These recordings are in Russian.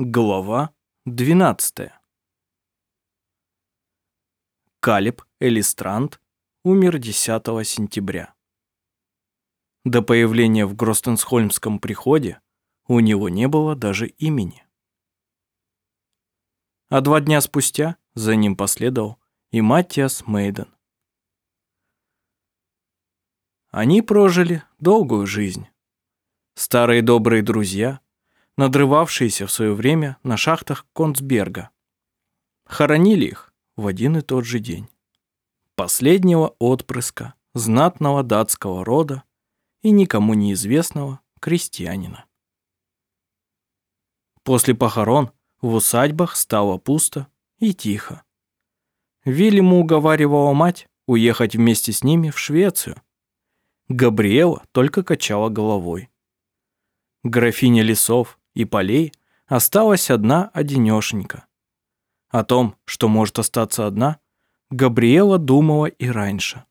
Глава 12. Калиб Элистранд умер 10 сентября. До появления в Гростенсхольмском приходе у него не было даже имени. А два дня спустя за ним последовал и Маттиас Мейден. Они прожили долгую жизнь. Старые добрые друзья – надрывавшиеся в свое время на шахтах Концберга. Хоронили их в один и тот же день. Последнего отпрыска знатного датского рода и никому неизвестного крестьянина. После похорон в усадьбах стало пусто и тихо. Вильяму уговаривала мать уехать вместе с ними в Швецию. Габриэла только качала головой. Графиня Лесов и полей осталась одна одинешенька. О том, что может остаться одна, Габриэла думала и раньше.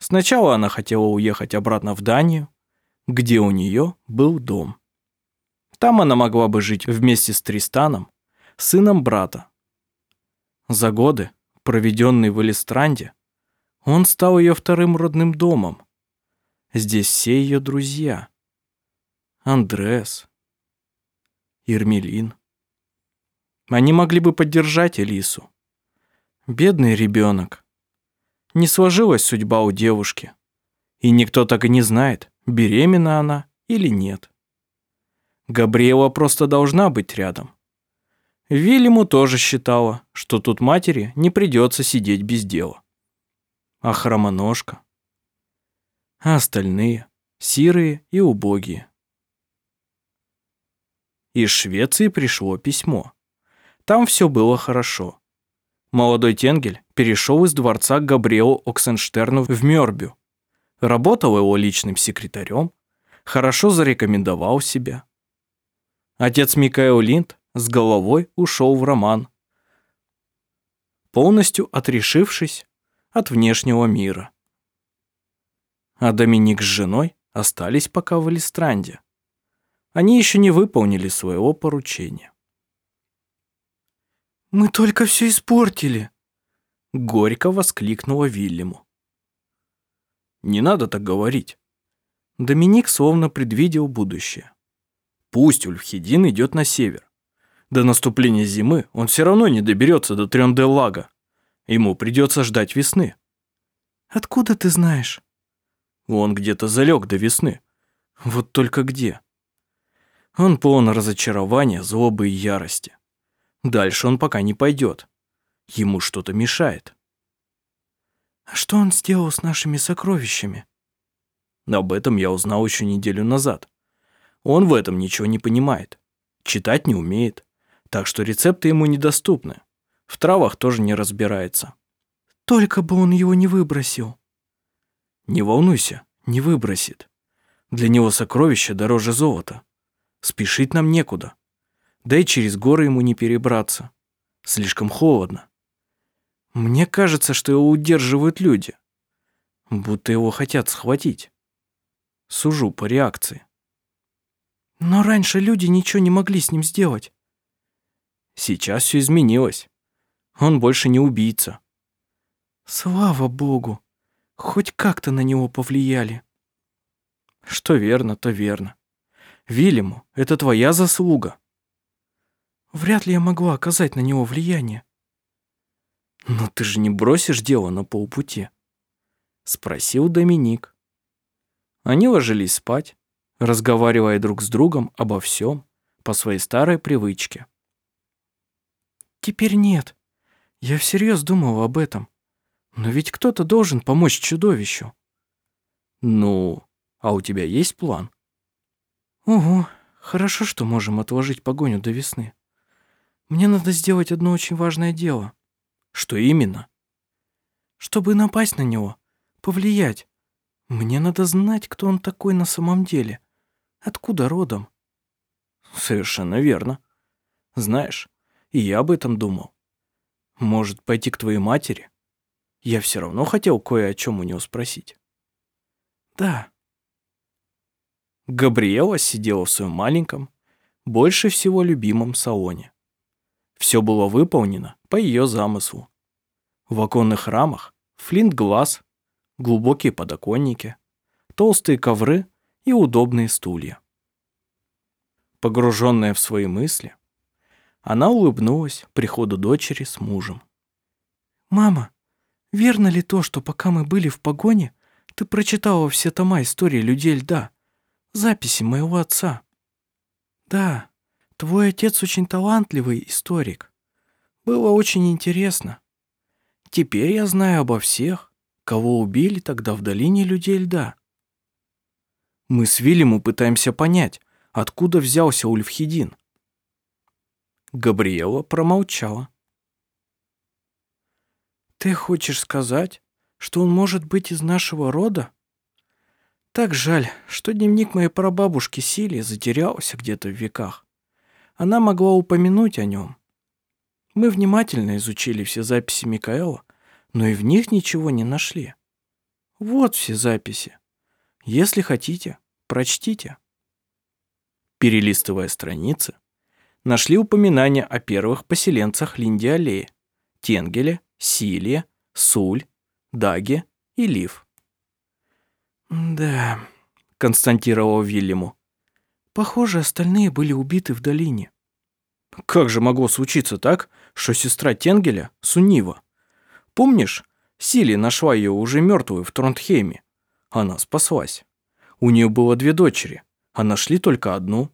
Сначала она хотела уехать обратно в Данию, где у нее был дом. Там она могла бы жить вместе с Тристаном, сыном брата. За годы, проведенные в Элистранде, он стал ее вторым родным домом. Здесь все ее друзья. Андрес, Ермелин. Они могли бы поддержать Элису. Бедный ребенок. Не сложилась судьба у девушки. И никто так и не знает, беременна она или нет. Габриэла просто должна быть рядом. Вильяму тоже считала, что тут матери не придется сидеть без дела. А хромоножка? А остальные? Сирые и убогие. Из Швеции пришло письмо. Там все было хорошо. Молодой Тенгель перешел из дворца к Габриэлу Оксенштерну в Мёрбю. Работал его личным секретарем, хорошо зарекомендовал себя. Отец Микаэл Линд с головой ушел в роман, полностью отрешившись от внешнего мира. А Доминик с женой остались пока в Элистранде. Они еще не выполнили своего поручения. «Мы только все испортили!» Горько воскликнула Вильяму. «Не надо так говорить». Доминик словно предвидел будущее. Пусть Ульфхедин идет на север. До наступления зимы он все равно не доберется до Трёнделлага. Ему придется ждать весны. «Откуда ты знаешь?» Он где-то залег до весны. Вот только где? Он полон разочарования, злобы и ярости. Дальше он пока не пойдет. Ему что-то мешает. А что он сделал с нашими сокровищами? Об этом я узнал еще неделю назад. Он в этом ничего не понимает. Читать не умеет. Так что рецепты ему недоступны. В травах тоже не разбирается. Только бы он его не выбросил. Не волнуйся, не выбросит. Для него сокровище дороже золота. Спешить нам некуда. Да и через горы ему не перебраться. Слишком холодно. Мне кажется, что его удерживают люди. Будто его хотят схватить. Сужу по реакции. Но раньше люди ничего не могли с ним сделать. Сейчас все изменилось. Он больше не убийца. Слава богу. Хоть как-то на него повлияли. Что верно, то верно. Вильяму, это твоя заслуга. Вряд ли я могла оказать на него влияние. Но ты же не бросишь дело на полпути, спросил Доминик. Они ложились спать, разговаривая друг с другом обо всем по своей старой привычке. Теперь нет. Я всерьез думал об этом. Но ведь кто-то должен помочь чудовищу. Ну, а у тебя есть план? Ого, хорошо, что можем отложить погоню до весны. Мне надо сделать одно очень важное дело. Что именно? Чтобы напасть на него, повлиять. Мне надо знать, кто он такой на самом деле. Откуда родом? Совершенно верно. Знаешь, и я об этом думал. Может, пойти к твоей матери? Я все равно хотел кое о чем у него спросить. Да, Габриэла сидела в своем маленьком, больше всего любимом салоне. Все было выполнено по ее замыслу. В оконных рамах флинт-глаз, глубокие подоконники, толстые ковры и удобные стулья. Погруженная в свои мысли, она улыбнулась приходу дочери с мужем. «Мама, верно ли то, что пока мы были в погоне, ты прочитала все тома истории людей льда, записи моего отца?» «Да, твой отец очень талантливый историк. Было очень интересно. Теперь я знаю обо всех, кого убили тогда в долине людей льда». Мы с Вильяму пытаемся понять, откуда взялся Ульфхедин. Габриэла промолчала. Ты хочешь сказать, что он может быть из нашего рода? Так жаль, что дневник моей прабабушки Сили затерялся где-то в веках. Она могла упомянуть о нем. Мы внимательно изучили все записи Микаэла, но и в них ничего не нашли. Вот все записи. Если хотите, прочтите. Перелистывая страницы, нашли упоминания о первых поселенцах Линди-аллеи, Тенгеле Силия, Суль, Даги и Лив. «Да», — константировал Вильяму. «Похоже, остальные были убиты в долине». «Как же могло случиться так, что сестра Тенгеля — Сунива? Помнишь, Сили нашла ее уже мертвую в Тронтхейме? Она спаслась. У нее было две дочери, а нашли только одну.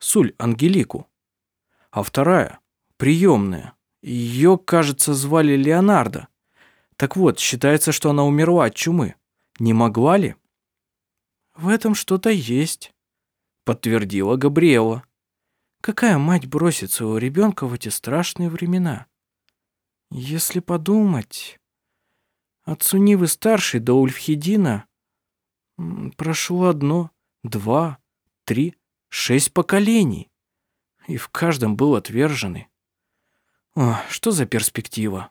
Суль Ангелику. А вторая, приемная, ее, кажется, звали Леонардо. Так вот, считается, что она умерла от чумы. Не могла ли? В этом что-то есть, подтвердила Габриэла. Какая мать бросит своего ребенка в эти страшные времена? Если подумать... От Сунивы старшей до Ульфхедина прошло одно, два, три, шесть поколений. И в каждом был отверженный. О, что за перспектива?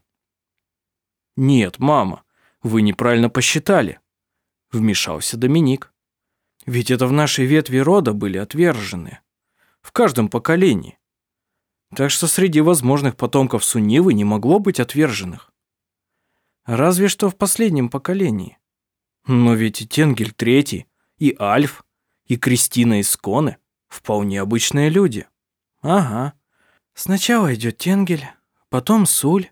Нет, мама, вы неправильно посчитали. Вмешался Доминик. Ведь это в нашей ветви рода были отвержены. В каждом поколении. Так что среди возможных потомков Сунивы не могло быть отверженных. Разве что в последнем поколении. Но ведь и Тенгель Третий, и Альф, и Кристина из Сконы вполне обычные люди. Ага. Сначала идет Тенгель, потом Суль,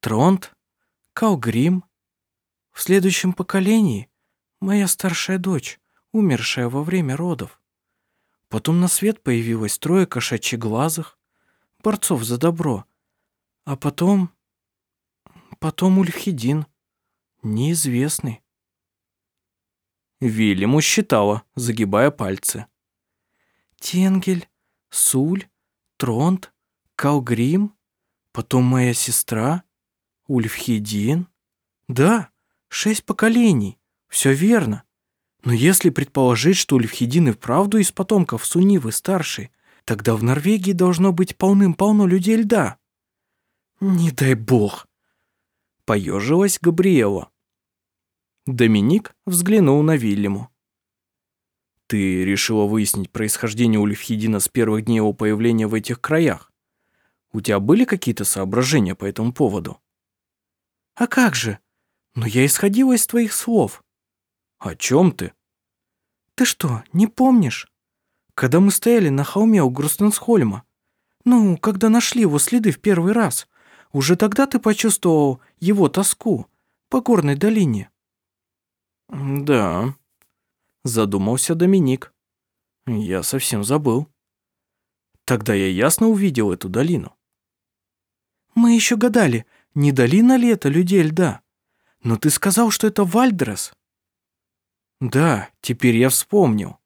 Тронт, Калгрим. В следующем поколении моя старшая дочь, умершая во время родов. Потом на свет появилось трое кошачьеглазых, борцов за добро. А потом... Потом Ульхидин, неизвестный. Вильяму считала, загибая пальцы. Тенгель, Суль, Тронт, Калгрим, потом моя сестра, Ульфхедин. Да, шесть поколений, все верно. Но если предположить, что Ульфхедин и вправду из потомков Сунивы старший, тогда в Норвегии должно быть полным-полно людей льда. Не дай бог. Поежилась Габриэла. Доминик взглянул на Вильяму. «Ты решила выяснить происхождение Ульфхедина с первых дней его появления в этих краях? У тебя были какие-то соображения по этому поводу?» «А как же? Но я исходила из твоих слов». «О чем ты?» «Ты что, не помнишь? Когда мы стояли на холме у Грустенсхольма, ну, когда нашли его следы в первый раз, уже тогда ты почувствовал его тоску по горной долине». «Да», — задумался Доминик. «Я совсем забыл. Тогда я ясно увидел эту долину. Мы еще гадали, не долина ли это людей льда. Но ты сказал, что это Вальдрес. Да, теперь я вспомнил.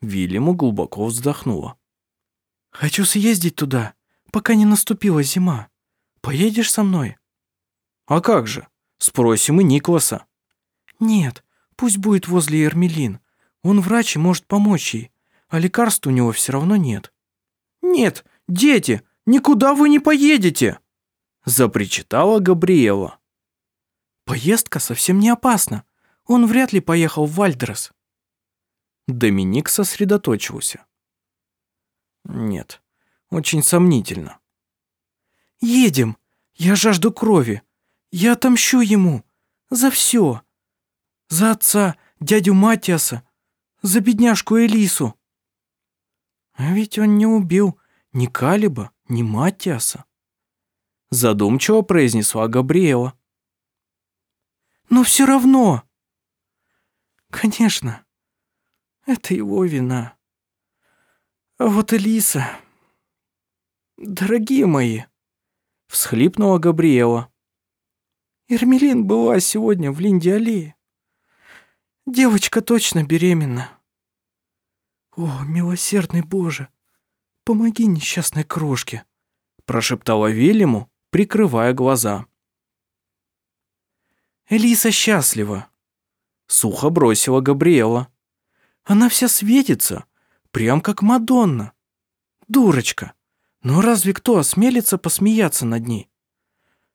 Вильяму глубоко вздохнула. Хочу съездить туда, пока не наступила зима. Поедешь со мной? А как же? Спросим и Никласа. Нет, пусть будет возле Эрмелин. Он врач и может помочь ей, а лекарств у него все равно нет. Нет, дети, Никуда вы не поедете!» Запричитала Габриэла. «Поездка совсем не опасна. Он вряд ли поехал в Вальдрес». Доминик сосредоточился. Нет, очень сомнительно. «Едем! Я жажду крови! Я отомщу ему! За все! За отца, дядю Матиаса, за бедняжку Элису!» А ведь он не убил ни Калиба, ни Матиаса. Задумчиво произнесла Габриэла. Но все равно. Конечно, это его вина. А вот Элиса... Дорогие мои, всхлипнула Габриэла. Эрмелин была сегодня в Линде-аллее. Девочка точно беременна. О, милосердный Боже, помоги несчастной крошке, прошептала Вильяму, прикрывая глаза. Элиса счастлива. Сухо бросила Габриэла. Она вся светится, прям как Мадонна. Дурочка. Но разве кто осмелится посмеяться над ней?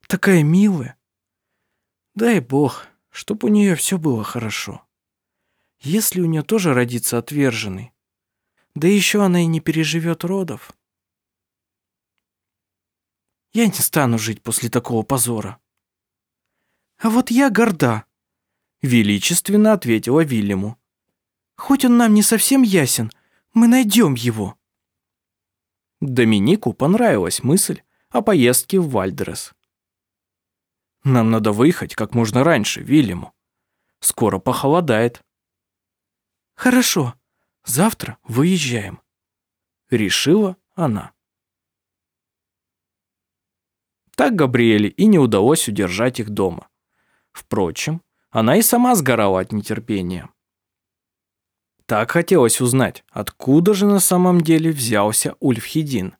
Такая милая. Дай бог, чтоб у нее все было хорошо. Если у нее тоже родится отверженный, да еще она и не переживет родов. Я не стану жить после такого позора. А вот я горда, величественно ответила Вильяму. Хоть он нам не совсем ясен, мы найдем его. Доминику понравилась мысль о поездке в Вальдерес. Нам надо выехать как можно раньше, Вильяму. Скоро похолодает. Хорошо, завтра выезжаем. Решила она. Так Габриэле и не удалось удержать их дома. Впрочем, она и сама сгорала от нетерпения. Так хотелось узнать, откуда же на самом деле взялся Ульфхедин.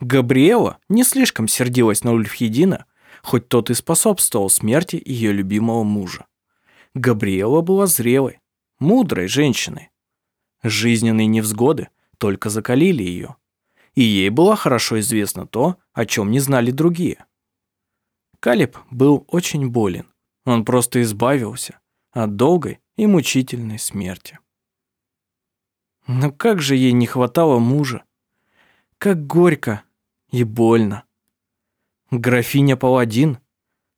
Габриэла не слишком сердилась на Ульфхедина, хоть тот и способствовал смерти ее любимого мужа. Габриэла была зрелой, мудрой женщиной. Жизненные невзгоды только закалили ее, и ей было хорошо известно то, о чем не знали другие. Калиб был очень болен. Он просто избавился от долгой и мучительной смерти. Но как же ей не хватало мужа. Как горько и больно. Графиня Паладин,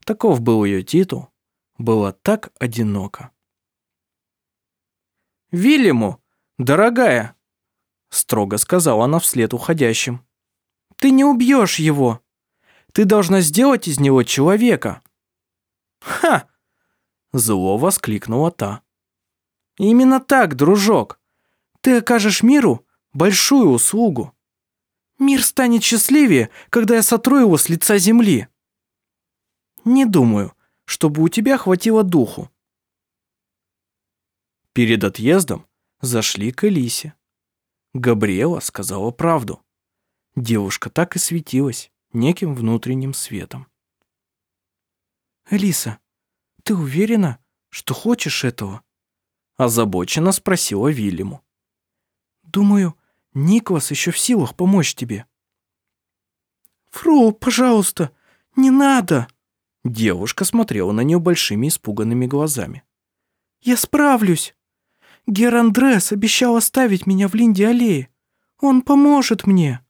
таков был ее титул, была так одинока. «Вильяму, дорогая!» строго сказала она вслед уходящим. «Ты не убьешь его!» Ты должна сделать из него человека». «Ха!» – зло воскликнула та. «Именно так, дружок. Ты окажешь миру большую услугу. Мир станет счастливее, когда я сотру его с лица земли. Не думаю, чтобы у тебя хватило духу». Перед отъездом зашли к Элисе. Габриэла сказала правду. Девушка так и светилась неким внутренним светом. «Элиса, ты уверена, что хочешь этого?» Озабоченно спросила Вильяму. «Думаю, Никлас еще в силах помочь тебе». «Фру, пожалуйста, не надо!» Девушка смотрела на нее большими испуганными глазами. «Я справлюсь. Гер Андрес обещал оставить меня в Линде аллее. Он поможет мне».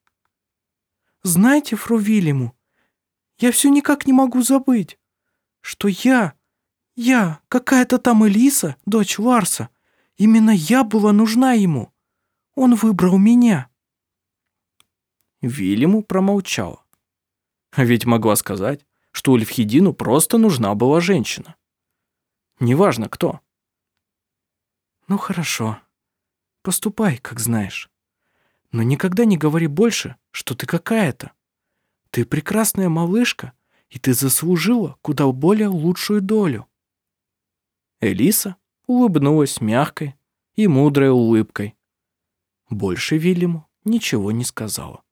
Знаете, фру Вильяму, я все никак не могу забыть, что я, я, какая-то там Элиса, дочь Ларса, именно я была нужна ему. Он выбрал меня». Вильяму промолчала. А ведь могла сказать, что Ульфхедину просто нужна была женщина. Неважно кто. «Ну хорошо, поступай, как знаешь. Но никогда не говори больше, что ты какая-то. Ты прекрасная малышка, и ты заслужила куда более лучшую долю». Элиса улыбнулась мягкой и мудрой улыбкой. Больше Вильяму ничего не сказала.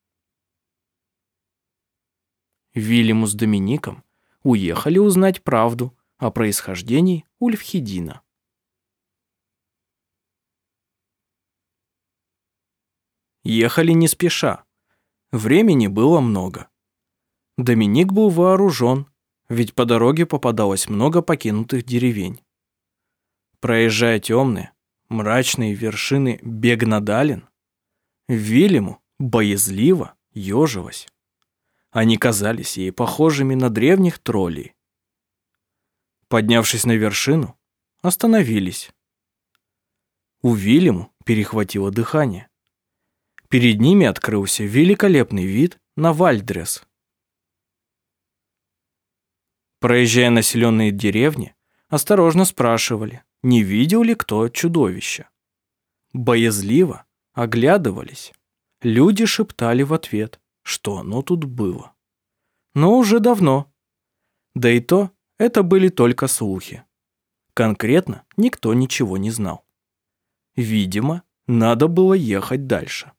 Вильяму с Домиником уехали узнать правду о происхождении Ульфхедина. Ехали не спеша. Времени было много. Доминик был вооружен, ведь по дороге попадалось много покинутых деревень. Проезжая темные, мрачные вершины Бегнадалин, Вильяму боязливо ежилась. Они казались ей похожими на древних троллей. Поднявшись на вершину, остановились. У Вильяму перехватило дыхание. Перед ними открылся великолепный вид на Вальдрес. Проезжая населенные деревни, осторожно спрашивали, не видел ли кто чудовища. Боязливо оглядывались. Люди шептали в ответ, что оно тут было. Но уже давно. Да и то, это были только слухи. Конкретно никто ничего не знал. Видимо, надо было ехать дальше.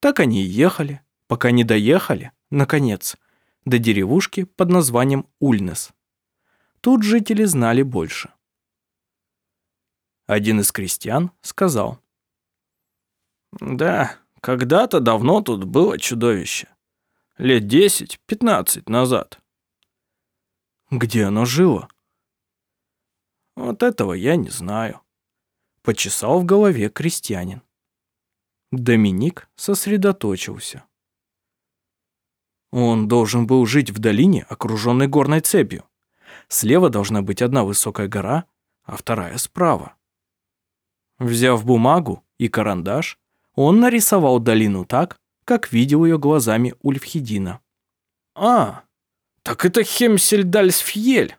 Так они и ехали, пока не доехали, наконец, до деревушки под названием Ульнес. Тут жители знали больше. Один из крестьян сказал. «Да, когда-то давно тут было чудовище. Лет десять-пятнадцать назад». «Где оно жило?» «Вот этого я не знаю», — почесал в голове крестьянин. Доминик сосредоточился. Он должен был жить в долине, окруженной горной цепью. Слева должна быть одна высокая гора, а вторая справа. Взяв бумагу и карандаш, он нарисовал долину так, как видел ее глазами Ульфхедина. «А, так это Хемсельдальсфьель.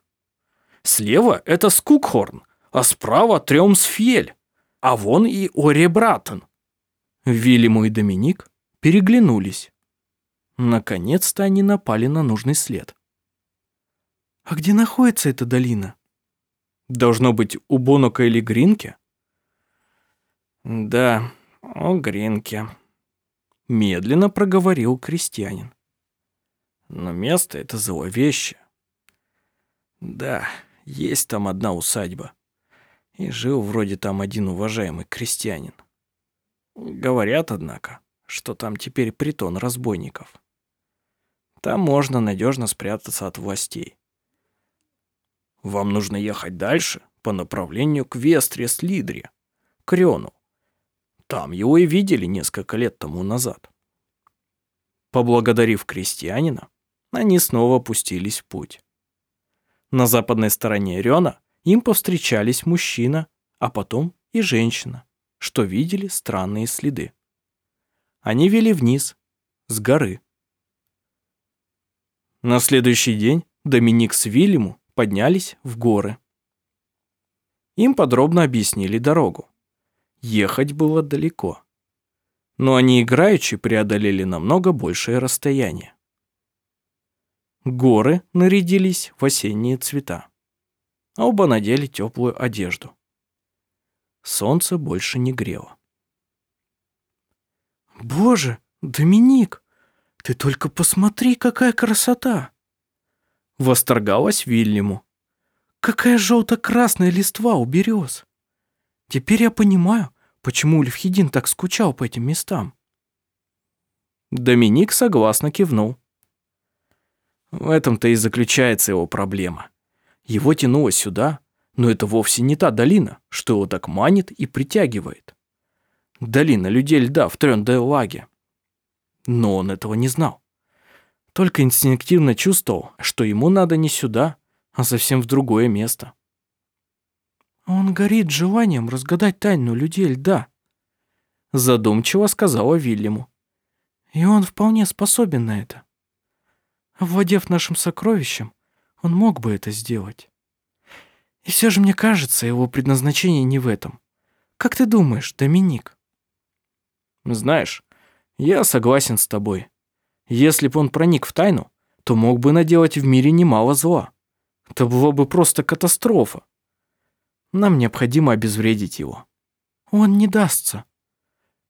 Слева это Скукхорн, а справа Трёмсфьель, а вон и Оребратен». Вильяму и Доминик переглянулись. Наконец-то они напали на нужный след. «А где находится эта долина?» «Должно быть у Бонока или Гринки?» «Да, у Гринки», — медленно проговорил крестьянин. «Но место это зловещее. Да, есть там одна усадьба, и жил вроде там один уважаемый крестьянин. Говорят, однако, что там теперь притон разбойников». Там можно надежно спрятаться от властей. Вам нужно ехать дальше по направлению к Вестрес-Лидре, к Рёну. Там его и видели несколько лет тому назад. Поблагодарив крестьянина, они снова пустились в путь. На западной стороне Рёна им повстречались мужчина, а потом и женщина, что видели странные следы. Они вели вниз, с горы. На следующий день Доминик с Вильяму поднялись в горы. Им подробно объяснили дорогу. Ехать было далеко. Но они играючи преодолели намного большее расстояние. Горы нарядились в осенние цвета. А оба надели теплую одежду. Солнце больше не грело. «Боже, Доминик!» «Ты только посмотри, какая красота!» Восторгалась Вильяму. «Какая желто-красная листва у берез! Теперь я понимаю, почему Ульфхедин так скучал по этим местам». Доминик согласно кивнул. В этом-то и заключается его проблема. Его тянуло сюда, но это вовсе не та долина, что его так манит и притягивает. Долина людей льда в Трёнделлаге. Но он этого не знал. Только инстинктивно чувствовал, что ему надо не сюда, а совсем в другое место. «Он горит желанием разгадать тайну людей льда», задумчиво сказала Вильяму. «И он вполне способен на это. Овладев нашим сокровищем, он мог бы это сделать. И все же мне кажется, его предназначение не в этом. Как ты думаешь, Доминик?» «Знаешь, я согласен с тобой. Если бы он проник в тайну, то мог бы наделать в мире немало зла. Это была бы просто катастрофа. Нам необходимо обезвредить его. Он не дастся,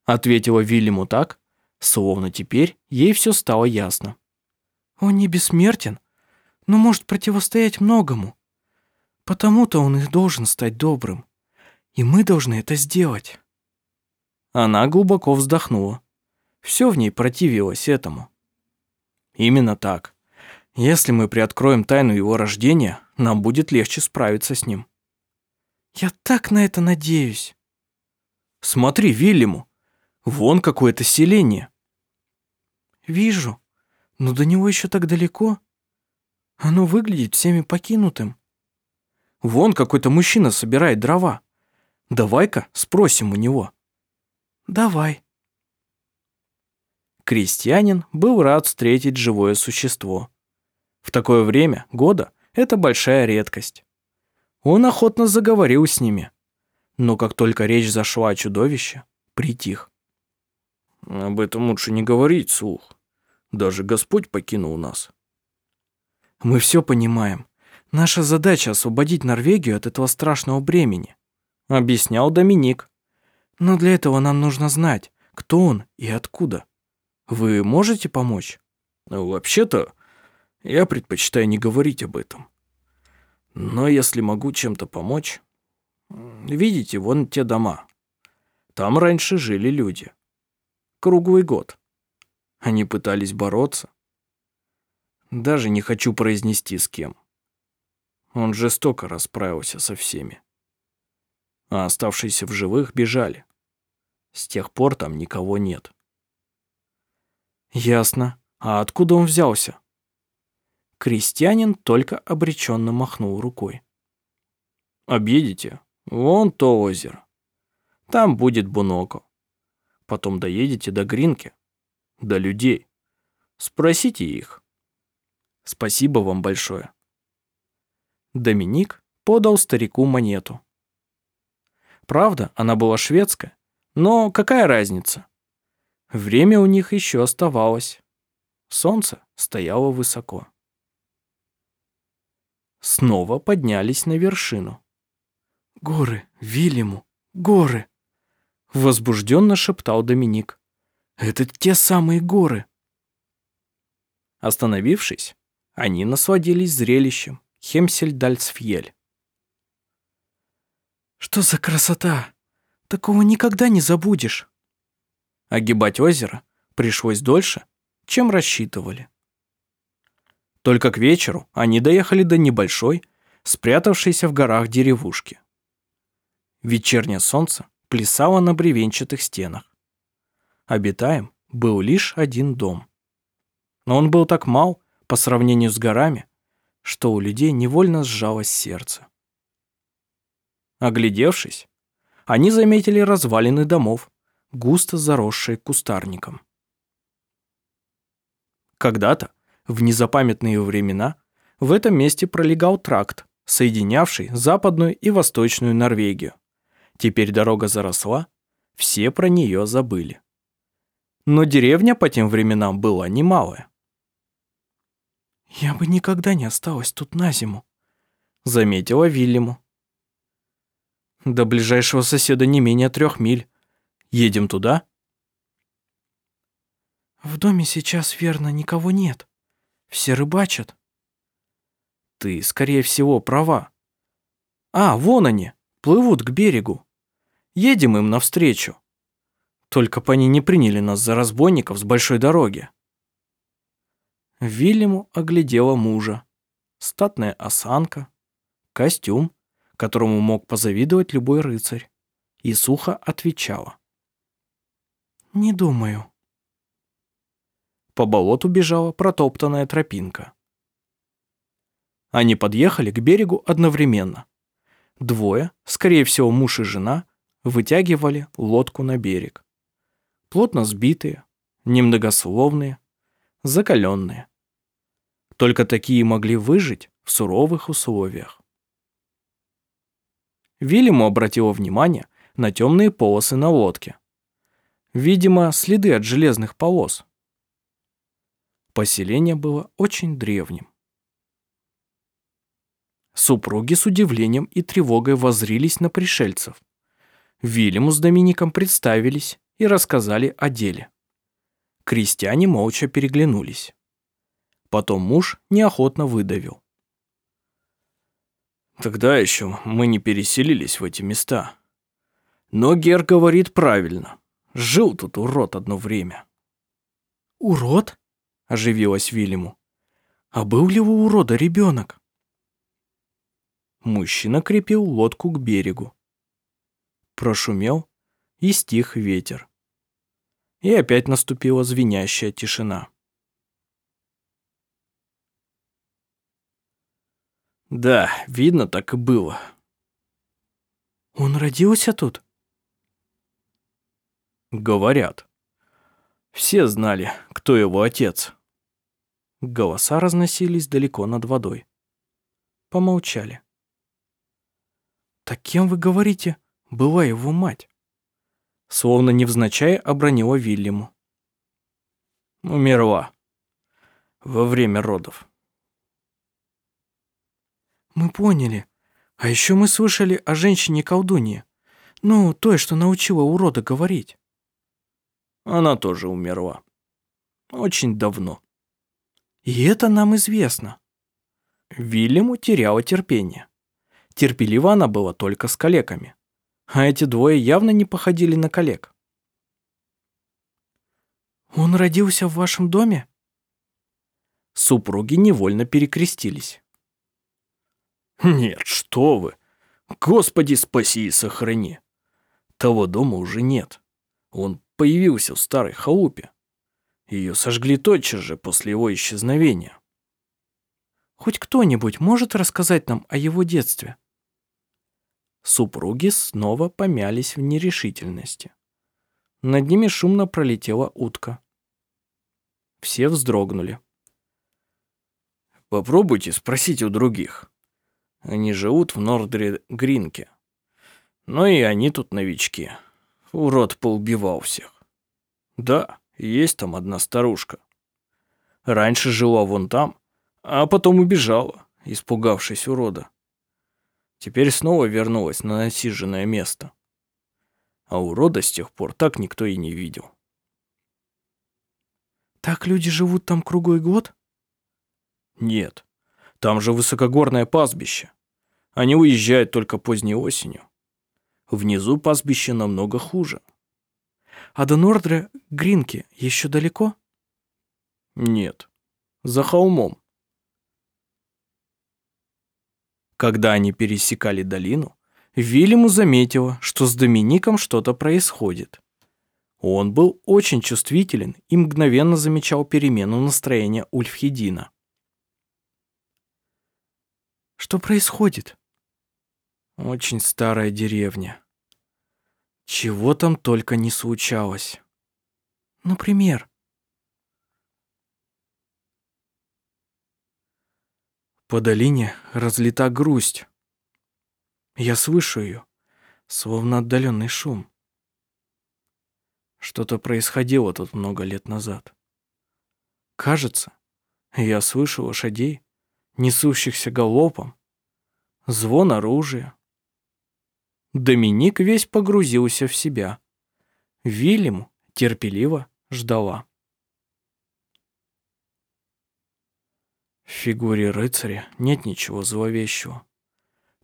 ответила Вильяму так, словно теперь ей все стало ясно. Он не бессмертен, но может противостоять многому. Потому-то он и должен стать добрым. И мы должны это сделать. Она глубоко вздохнула. Все в ней противилось этому. Именно так. Если мы приоткроем тайну его рождения, нам будет легче справиться с ним. Я так на это надеюсь. Смотри, Вильяму. Вон какое-то селение. Вижу, но до него еще так далеко. Оно выглядит всеми покинутым. Вон какой-то мужчина собирает дрова. Давай-ка спросим у него. Давай. Крестьянин был рад встретить живое существо. В такое время года это большая редкость. Он охотно заговорил с ними, но как только речь зашла о чудовище, притих. Об этом лучше не говорить слух. Даже Господь покинул нас. Мы все понимаем. Наша задача освободить Норвегию от этого страшного бремени, объяснял Доминик. Но для этого нам нужно знать, кто он и откуда. Вы можете помочь? Ну, вообще-то, я предпочитаю не говорить об этом. Но если могу чем-то помочь... Видите, вон те дома. Там раньше жили люди. Круглый год. Они пытались бороться. Даже не хочу произнести с кем. Он жестоко расправился со всеми. А оставшиеся в живых бежали. С тех пор там никого нет. Ясно. А откуда он взялся? Крестьянин только обреченно махнул рукой. Объедете? Вон то озеро. Там будет Буноко. Потом доедете до Гринки, до людей. Спросите их. Спасибо вам большое. Доминик подал старику монету. Правда, она была шведская, но какая разница? Время у них еще оставалось. Солнце стояло высоко. Снова поднялись на вершину. «Горы, Вильяму, горы!» Возбужденно шептал Доминик. «Это те самые горы!» Остановившись, они насладились зрелищем Хемсельдальцфьель. «Что за красота! Такого никогда не забудешь!» Огибать озеро пришлось дольше, чем рассчитывали. Только к вечеру они доехали до небольшой, спрятавшейся в горах деревушки. Вечернее солнце плясало на бревенчатых стенах. Обитаем был лишь один дом. Но он был так мал по сравнению с горами, что у людей невольно сжалось сердце. Оглядевшись, они заметили развалины домов, густо заросшие кустарником. Когда-то, в незапамятные времена, в этом месте пролегал тракт, соединявший западную и восточную Норвегию. Теперь дорога заросла, все про нее забыли. Но деревня по тем временам была немалая. «Я бы никогда не осталась тут на зиму», — заметила Вильяму. «До ближайшего соседа не менее трех миль. Едем туда?» «В доме сейчас, верно, никого нет. Все рыбачат». «Ты, скорее всего, права. А, вон они, плывут к берегу. Едем им навстречу. Только по они не приняли нас за разбойников с большой дороги». Вильяму оглядела мужа. Статная осанка, костюм, которому мог позавидовать любой рыцарь, и сухо отвечала. «Не думаю». По болоту бежала протоптанная тропинка. Они подъехали к берегу одновременно. Двое, скорее всего муж и жена, вытягивали лодку на берег. Плотно сбитые, немногословные, закаленные. Только такие могли выжить в суровых условиях. Вильяму обратила внимание на темные полосы на лодке. Видимо, следы от железных полос. Поселение было очень древним. Супруги с удивлением и тревогой воззрились на пришельцев. Вильяму с Домиником представились и рассказали о деле. Крестьяне молча переглянулись. Потом муж неохотно выдавил. Тогда еще мы не переселились в эти места. Но Гер говорит правильно. Жил тут урод одно время. Урод? Оживилась Вильяму. А был ли у урода ребенок? Мужчина крепил лодку к берегу. Прошумел и стих ветер. И опять наступила звенящая тишина. Да, видно, так и было. Он родился тут? Говорят. Все знали, кто его отец. Голоса разносились далеко над водой. Помолчали. «Так кем вы говорите, была его мать?» Словно невзначай обронила Вильяму. Умерла. Во время родов. Мы поняли. А еще мы слышали о женщине-колдунье. Ну, той, что научила урода говорить. Она тоже умерла. Очень давно. И это нам известно. Вильяму теряла терпение. Терпелива она была только с коллегами. А эти двое явно не походили на коллег. «Он родился в вашем доме?» Супруги невольно перекрестились. Нет, что вы. Господи, спаси и сохрани. Того дома уже нет. Он появился в старой халупе. Ее сожгли тотчас же после его исчезновения. Хоть кто-нибудь может рассказать нам о его детстве? Супруги снова помялись в нерешительности. Над ними шумно пролетела утка. Все вздрогнули. Попробуйте спросить у других. Они живут в Нордре-Гринке. Но и они тут новички. Урод поубивал всех. Да, есть там одна старушка. Раньше жила вон там, а потом убежала, испугавшись урода. Теперь снова вернулась на насиженное место. А урода с тех пор так никто и не видел. Так люди живут там круглый год? Нет, там же высокогорное пастбище. Они уезжают только поздней осенью. Внизу пастбище намного хуже. А до Нордре Гринки еще далеко? Нет, за холмом. Когда они пересекали долину, Вильяму заметила, что с Домиником что-то происходит. Он был очень чувствителен и мгновенно замечал перемену настроения Ульфхедина. «Что происходит?» Очень старая деревня. Чего там только не случалось. Например? По долине разлита грусть. Я слышу ее, словно отдаленный шум. Что-то происходило тут много лет назад. Кажется, я слышу лошадей, несущихся галопом, звон оружия, Доминик весь погрузился в себя. Вильям терпеливо ждала. В фигуре рыцаря нет ничего зловещего,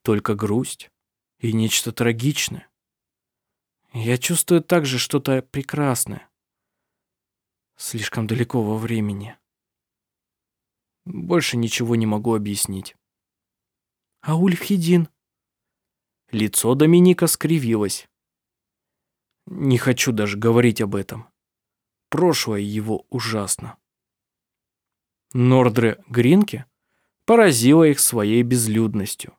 только грусть и нечто трагичное. Я чувствую также что-то прекрасное, слишком далеко во времени. Больше ничего не могу объяснить. А Ульфхедин? Лицо Доминика скривилось. Не хочу даже говорить об этом. Прошлое его ужасно. Нордре Гринке поразила их своей безлюдностью.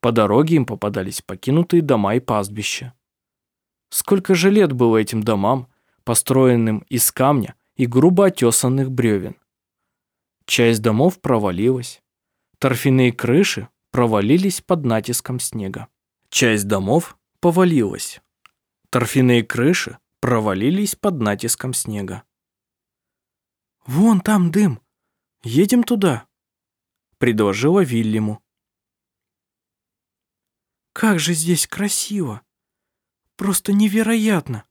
По дороге им попадались покинутые дома и пастбища. Сколько же лет было этим домам, построенным из камня и грубо отесанных бревен. Часть домов провалилась. Торфяные крыши провалились под натиском снега. Часть домов повалилась. Торфяные крыши провалились под натиском снега. «Вон там дым. Едем туда», — предложила Вильяму. «Как же здесь красиво! Просто невероятно!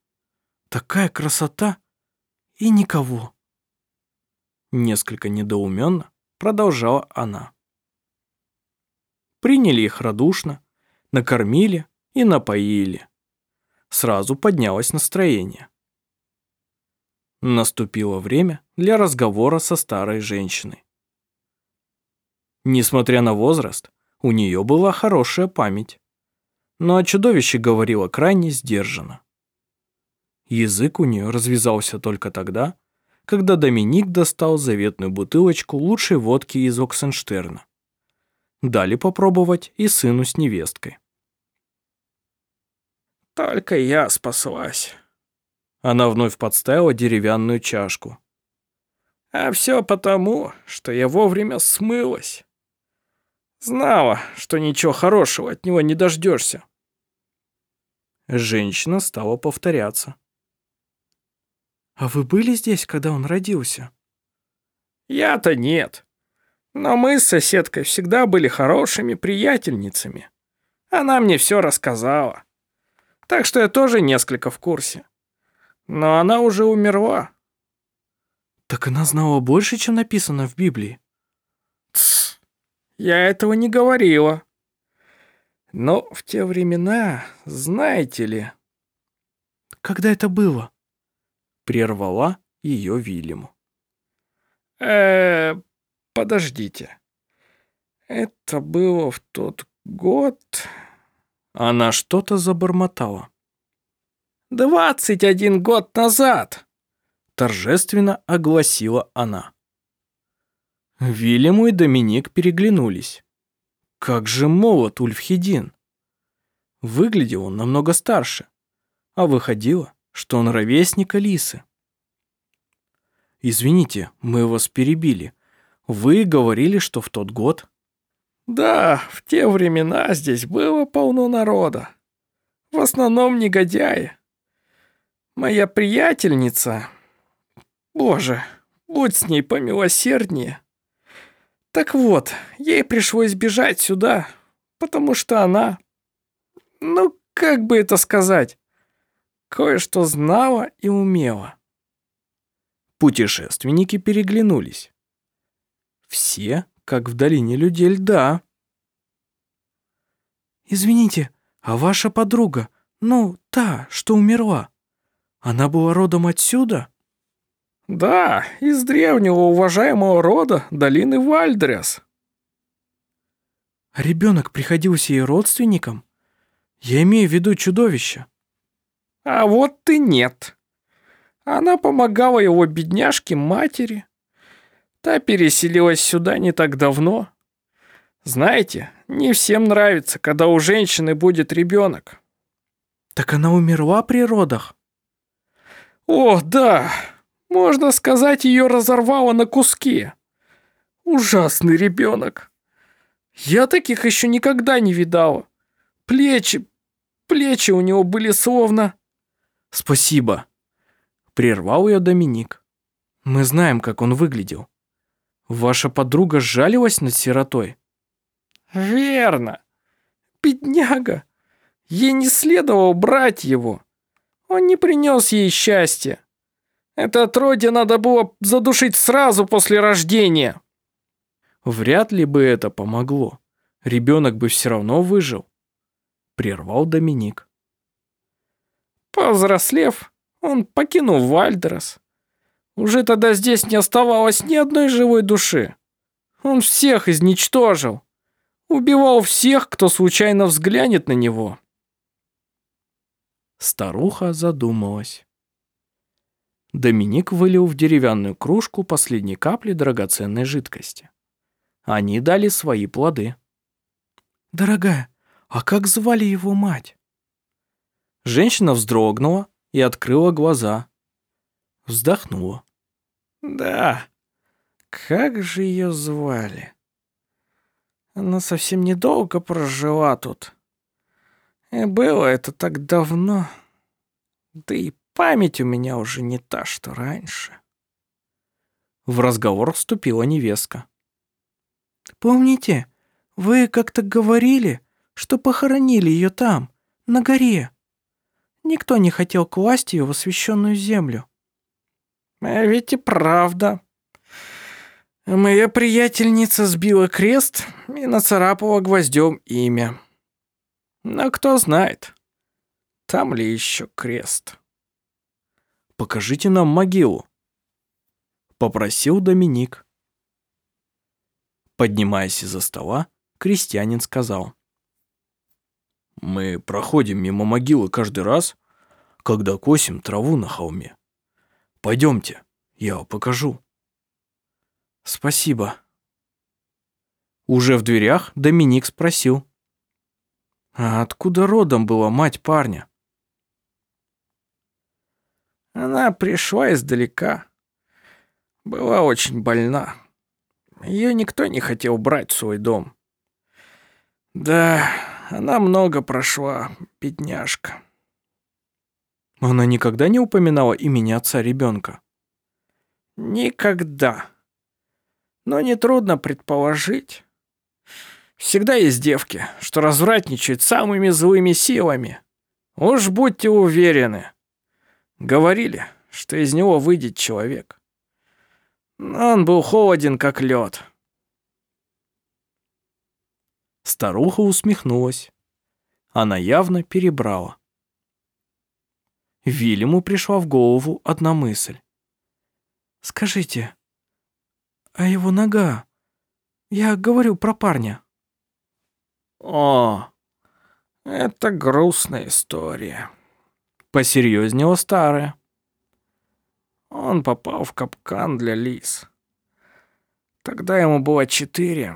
Такая красота и никого!» Несколько недоуменно продолжала она. Приняли их радушно, накормили и напоили. Сразу поднялось настроение. Наступило время для разговора со старой женщиной. Несмотря на возраст, у нее была хорошая память, но о чудовище говорила крайне сдержанно. Язык у нее развязался только тогда, когда Доминик достал заветную бутылочку лучшей водки из Оксенштерна. Дали попробовать и сыну с невесткой. «Только я спаслась». Она вновь подставила деревянную чашку. «А все потому, что я вовремя смылась. Знала, что ничего хорошего от него не дождешься. Женщина стала повторяться. «А вы были здесь, когда он родился?» «Я-то нет. Но мы с соседкой всегда были хорошими приятельницами. Она мне все рассказала. Так что я тоже несколько в курсе. Но она уже умерла». «Так она знала больше, чем написано в Библии?» «Тсс, я этого не говорила. Но в те времена, знаете ли...» «Когда это было?» Прервала ее Вильяму. э подождите. Это было в тот год...» Она что-то забормотала. «Двадцать один год назад!» Торжественно огласила она. Вильяму и Доминик переглянулись. Как же молод Ульфхедин. Выглядел он намного старше, а выходило, что он ровесник Алисы. «Извините, мы вас перебили. Вы говорили, что в тот год...» «Да, в те времена здесь было полно народа. В основном негодяи. Моя приятельница... Боже, будь с ней помилосерднее. Так вот, ей пришлось бежать сюда, потому что она... Ну, как бы это сказать? Кое-что знала и умела. Путешественники переглянулись. Все, как в долине людей льда. «Извините, а ваша подруга, ну, та, что умерла, она была родом отсюда?» Да, из древнего уважаемого рода долины Вальдрес. Ребенок приходился ей родственником? Я имею в виду чудовище. А вот ты нет. Она помогала его бедняжке матери. Та переселилась сюда не так давно. Знаете, не всем нравится, когда у женщины будет ребенок. Так она умерла при родах? О, да, можно сказать, ее разорвало на куски. Ужасный ребенок. Я таких еще никогда не видала. Плечи, плечи у него были словно... Спасибо. Прервал ее Доминик. Мы знаем, как он выглядел. Ваша подруга сжалилась над сиротой? Верно. Бедняга. Ей не следовало брать его. Он не принес ей счастья. Это отродье надо было задушить сразу после рождения. Вряд ли бы это помогло. Ребенок бы все равно выжил. Прервал Доминик. Повзрослев, он покинул Вальдерас. Уже тогда здесь не оставалось ни одной живой души. Он всех изничтожил. Убивал всех, кто случайно взглянет на него. Старуха задумалась. Доминик вылил в деревянную кружку последние капли драгоценной жидкости. Они дали свои плоды. «Дорогая, а как звали его мать?» Женщина вздрогнула и открыла глаза. Вздохнула. «Да, как же ее звали? Она совсем недолго прожила тут. И было это так давно. Да и Память у меня уже не та, что раньше. В разговор вступила невестка. «Помните, вы как-то говорили, что похоронили ее там, на горе. Никто не хотел класть ее в освященную землю». «А ведь и правда. Моя приятельница сбила крест и нацарапала гвоздем имя. Но кто знает, там ли еще крест» покажите нам могилу», — попросил Доминик. Поднимаясь из-за стола, крестьянин сказал. «Мы проходим мимо могилы каждый раз, когда косим траву на холме. Пойдемте, я покажу. Спасибо. Уже в дверях Доминик спросил. А откуда родом была мать парня? Она пришла издалека. Была очень больна. Ее никто не хотел брать в свой дом. Да, она много прошла, бедняжка. Она никогда не упоминала имени отца ребенка. Никогда. Но нетрудно предположить. Всегда есть девки, что развратничают самыми злыми силами. Уж будьте уверены. Говорили, что из него выйдет человек. Но он был холоден, как лед. Старуха усмехнулась. Она явно перебрала. Вильяму пришла в голову одна мысль. «Скажите, а его нога? Я говорю про парня». «О, это грустная история». Посерьезнела старая. Он попал в капкан для лис. Тогда ему было четыре,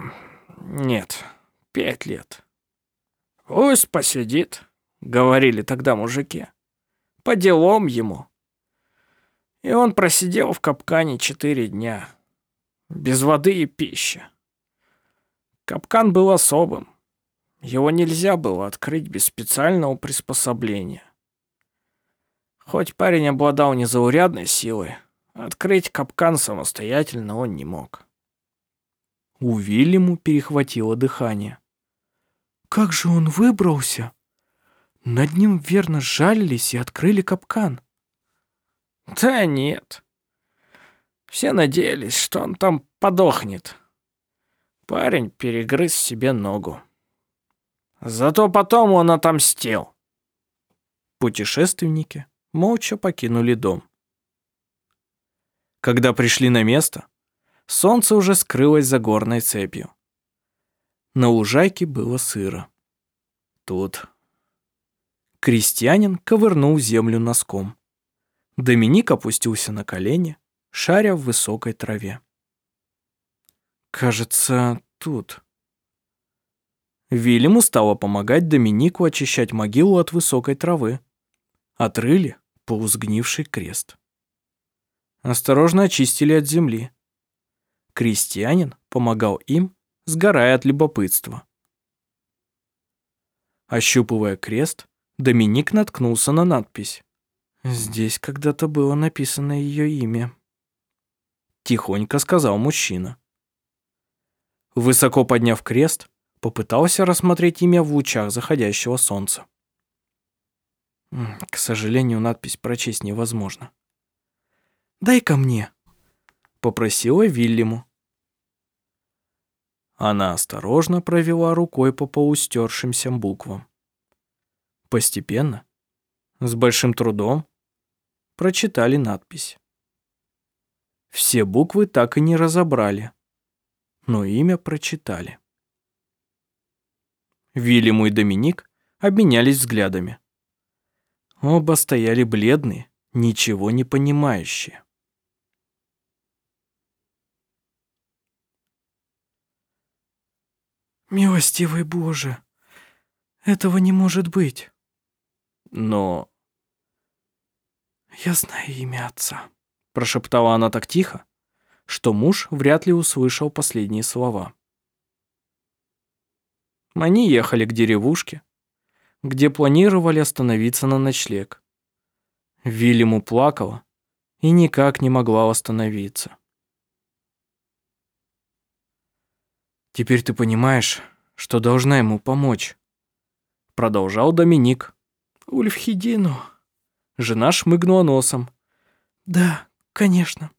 нет, пять лет. «Пусть посидит», — говорили тогда мужики. «По делам ему». И он просидел в капкане четыре дня. Без воды и пищи. Капкан был особым. Его нельзя было открыть без специального приспособления. Хоть парень обладал незаурядной силой, открыть капкан самостоятельно он не мог. У Вильяму перехватило дыхание. Как же он выбрался? Над ним верно сжалились и открыли капкан. Да нет. Все надеялись, что он там подохнет. Парень перегрыз себе ногу. Зато потом он отомстил. Путешественники молча покинули дом. Когда пришли на место, солнце уже скрылось за горной цепью. На лужайке было сыро. Тут крестьянин ковырнул землю носком. Доминик опустился на колени, шаря в высокой траве. «Кажется, тут». Вильяму стало помогать Доминику очищать могилу от высокой травы. Отрыли полусгнивший крест. Осторожно очистили от земли. Крестьянин помогал им сгорая от любопытства. Ощупывая крест, Доминик наткнулся на надпись. «Здесь когда-то было написано ее имя», — тихонько сказал мужчина. Высоко подняв крест, попытался рассмотреть имя в лучах заходящего солнца. К сожалению, надпись прочесть невозможно. «Дай ко мне», — попросила Вильяму. Она осторожно провела рукой по полустершимся буквам. Постепенно, с большим трудом, прочитали надпись. Все буквы так и не разобрали, но имя прочитали. Вильяму и Доминик обменялись взглядами. Оба стояли бледные, ничего не понимающие. «Милостивый Боже, этого не может быть». «Но...» «Я знаю имя отца», — прошептала она так тихо, что муж вряд ли услышал последние слова. Они ехали к деревушке, где планировали остановиться на ночлег. Вильяму плакала и никак не могла остановиться. Теперь ты понимаешь, что должна ему помочь. Продолжал Доминик. Ульфхидину. Жена шмыгнула носом. Да, конечно.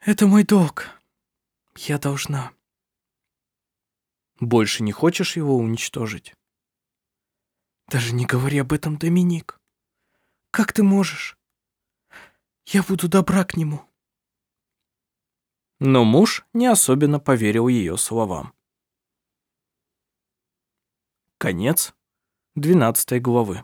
Это мой долг. Я должна. Больше не хочешь его уничтожить? Даже не говори об этом, Доминик. Как ты можешь? Я буду добра к нему. Но муж не особенно поверил ее словам. Конец 12 главы.